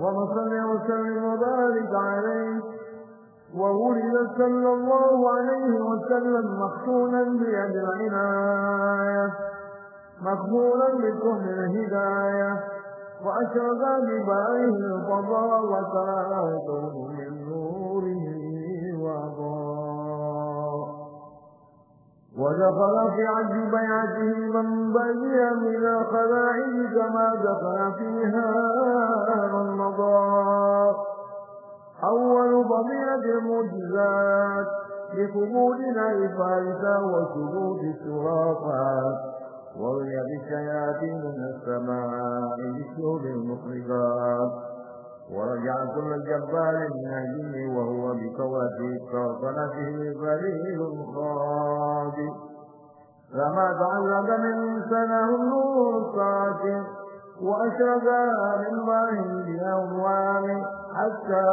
اللهم صل وسلم وبارك عليه وولد صلى الله عليه وسلم مختونا بيد العناية مقبولا بكل الهداية وأشرق ببائه الفضاء وتراته من نوره وضاء ودخل في عد بيعته من بني من الخلاعي كما دخل فيها أول فضيلة المعجزات لقبولنا إفارسا وثبوت السرافات وروي بالشياطين من السماء بالشهب المخرجات ورجع كل جبار من الجن وهو بقوته سلطنته ذليل خاضي فما تعلق من سنة النور الساطع وأشرق من ظاهر بأموال حتى